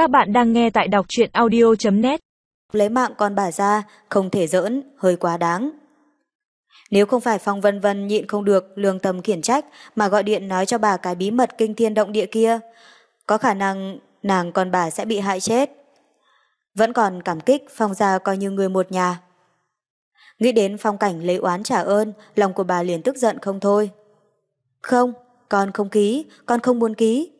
Các bạn đang nghe tại đọc truyện audio.net Lấy mạng con bà ra, không thể giỡn, hơi quá đáng. Nếu không phải Phong Vân Vân nhịn không được lương tâm khiển trách mà gọi điện nói cho bà cái bí mật kinh thiên động địa kia, có khả năng nàng con bà sẽ bị hại chết. Vẫn còn cảm kích Phong gia coi như người một nhà. Nghĩ đến phong cảnh lấy oán trả ơn, lòng của bà liền tức giận không thôi. Không, con không ký, con không muốn ký.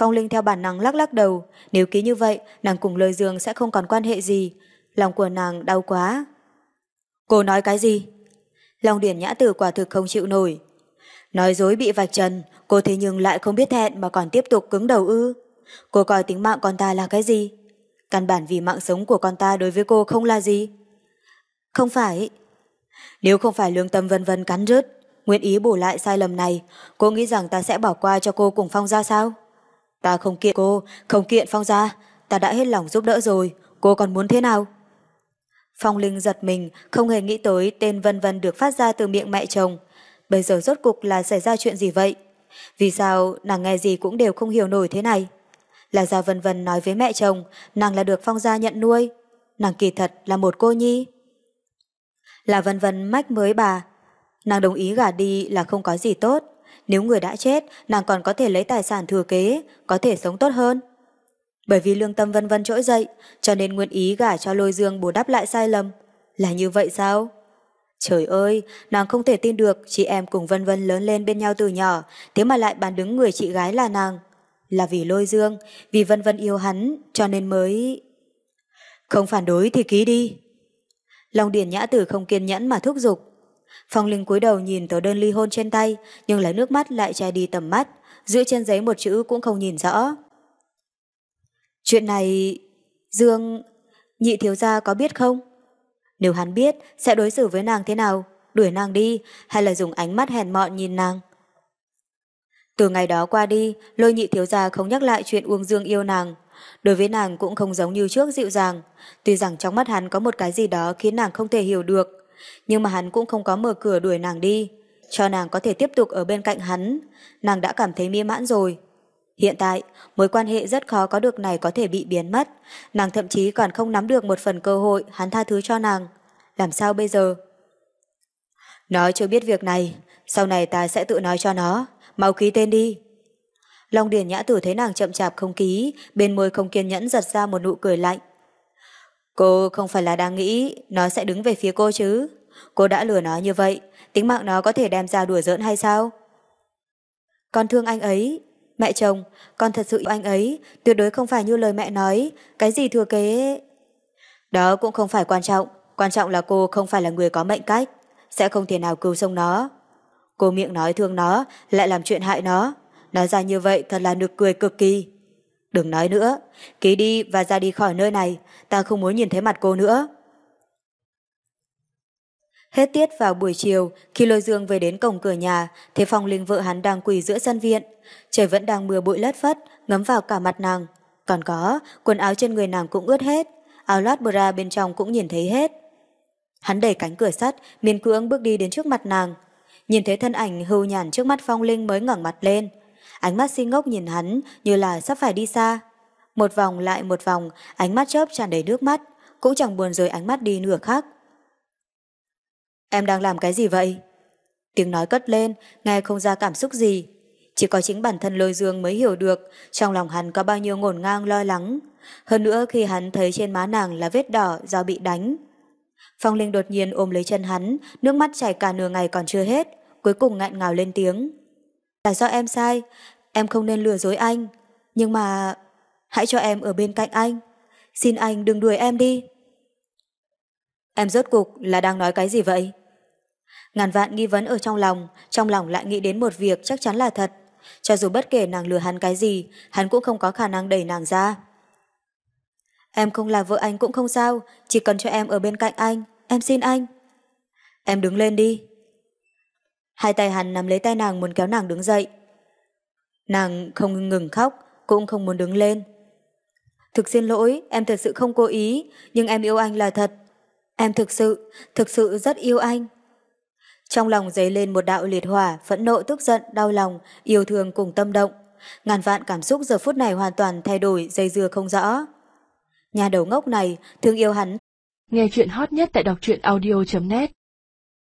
Phong Linh theo bản năng lắc lắc đầu, nếu ký như vậy, nàng cùng lời dương sẽ không còn quan hệ gì. Lòng của nàng đau quá. Cô nói cái gì? Long Điển Nhã Tử quả thực không chịu nổi. Nói dối bị vạch trần, cô thế nhưng lại không biết thẹn mà còn tiếp tục cứng đầu ư. Cô coi tính mạng con ta là cái gì? Căn bản vì mạng sống của con ta đối với cô không là gì? Không phải. Nếu không phải lương tâm vân vân cắn rứt, nguyện ý bù lại sai lầm này, cô nghĩ rằng ta sẽ bỏ qua cho cô cùng Phong ra sao? Ta không kiện cô, không kiện Phong ra, ta đã hết lòng giúp đỡ rồi, cô còn muốn thế nào? Phong Linh giật mình, không hề nghĩ tới tên Vân Vân được phát ra từ miệng mẹ chồng. Bây giờ rốt cục là xảy ra chuyện gì vậy? Vì sao nàng nghe gì cũng đều không hiểu nổi thế này? Là do Vân Vân nói với mẹ chồng, nàng là được Phong gia nhận nuôi. Nàng kỳ thật là một cô nhi. Là Vân Vân mách mới bà. Nàng đồng ý gả đi là không có gì tốt. Nếu người đã chết, nàng còn có thể lấy tài sản thừa kế, có thể sống tốt hơn. Bởi vì lương tâm vân vân trỗi dậy, cho nên nguyện ý gả cho lôi dương bù đắp lại sai lầm. Là như vậy sao? Trời ơi, nàng không thể tin được chị em cùng vân vân lớn lên bên nhau từ nhỏ, thế mà lại bàn đứng người chị gái là nàng. Là vì lôi dương, vì vân vân yêu hắn, cho nên mới... Không phản đối thì ký đi. Long Điền Nhã Tử không kiên nhẫn mà thúc giục. Phong Linh cúi đầu nhìn tờ đơn ly hôn trên tay, nhưng lấy nước mắt lại che đi tầm mắt, giữa trên giấy một chữ cũng không nhìn rõ. Chuyện này... Dương... Nhị thiếu gia có biết không? Nếu hắn biết, sẽ đối xử với nàng thế nào? Đuổi nàng đi, hay là dùng ánh mắt hèn mọn nhìn nàng? Từ ngày đó qua đi, lôi nhị thiếu gia không nhắc lại chuyện Uông Dương yêu nàng. Đối với nàng cũng không giống như trước dịu dàng. Tuy rằng trong mắt hắn có một cái gì đó khiến nàng không thể hiểu được, nhưng mà hắn cũng không có mở cửa đuổi nàng đi, cho nàng có thể tiếp tục ở bên cạnh hắn. Nàng đã cảm thấy mỹ mãn rồi. Hiện tại, mối quan hệ rất khó có được này có thể bị biến mất. Nàng thậm chí còn không nắm được một phần cơ hội hắn tha thứ cho nàng. Làm sao bây giờ? Nó chưa biết việc này, sau này ta sẽ tự nói cho nó. Mau ký tên đi. Long Điền Nhã Tử thấy nàng chậm chạp không ký, bên môi không kiên nhẫn giật ra một nụ cười lạnh. Cô không phải là đang nghĩ nó sẽ đứng về phía cô chứ? Cô đã lừa nó như vậy, tính mạng nó có thể đem ra đùa giỡn hay sao? Con thương anh ấy, mẹ chồng, con thật sự yêu anh ấy, tuyệt đối không phải như lời mẹ nói, cái gì thừa kế... Đó cũng không phải quan trọng, quan trọng là cô không phải là người có mệnh cách, sẽ không thể nào cứu sống nó. Cô miệng nói thương nó, lại làm chuyện hại nó, nói ra như vậy thật là nực cười cực kỳ. Đừng nói nữa, ký đi và ra đi khỏi nơi này, ta không muốn nhìn thấy mặt cô nữa. Hết tiết vào buổi chiều, khi lôi dương về đến cổng cửa nhà, thấy phong linh vợ hắn đang quỳ giữa sân viện. Trời vẫn đang mưa bụi lất phất, ngấm vào cả mặt nàng. Còn có, quần áo trên người nàng cũng ướt hết, áo lót bra bên trong cũng nhìn thấy hết. Hắn đẩy cánh cửa sắt, miên cưỡng bước đi đến trước mặt nàng. Nhìn thấy thân ảnh hưu nhàn trước mắt phong linh mới ngẩng mặt lên. Ánh mắt si ngốc nhìn hắn như là sắp phải đi xa. Một vòng lại một vòng, ánh mắt chớp tràn đầy nước mắt, cũng chẳng buồn rời ánh mắt đi nửa khắc. Em đang làm cái gì vậy? Tiếng nói cất lên, nghe không ra cảm xúc gì. Chỉ có chính bản thân lôi dương mới hiểu được trong lòng hắn có bao nhiêu ngổn ngang lo lắng. Hơn nữa khi hắn thấy trên má nàng là vết đỏ do bị đánh. Phong Linh đột nhiên ôm lấy chân hắn, nước mắt chảy cả nửa ngày còn chưa hết, cuối cùng ngạn ngào lên tiếng. Là do em sai, em không nên lừa dối anh. Nhưng mà... Hãy cho em ở bên cạnh anh. Xin anh đừng đuổi em đi. Em rốt cục là đang nói cái gì vậy? Ngàn vạn nghi vấn ở trong lòng, trong lòng lại nghĩ đến một việc chắc chắn là thật. Cho dù bất kể nàng lừa hắn cái gì, hắn cũng không có khả năng đẩy nàng ra. Em không là vợ anh cũng không sao, chỉ cần cho em ở bên cạnh anh, em xin anh. Em đứng lên đi. Hai tay hắn nắm lấy tay nàng muốn kéo nàng đứng dậy. Nàng không ngừng khóc, cũng không muốn đứng lên. Thực xin lỗi, em thật sự không cố ý, nhưng em yêu anh là thật. Em thực sự, thực sự rất yêu anh. Trong lòng dấy lên một đạo liệt hỏa, phẫn nộ tức giận, đau lòng, yêu thương cùng tâm động. ngàn vạn cảm xúc giờ phút này hoàn toàn thay đổi dây dưa không rõ. Nhà đầu ngốc này thương yêu hắn. Nghe chuyện hot nhất tại đọc truyện audio.net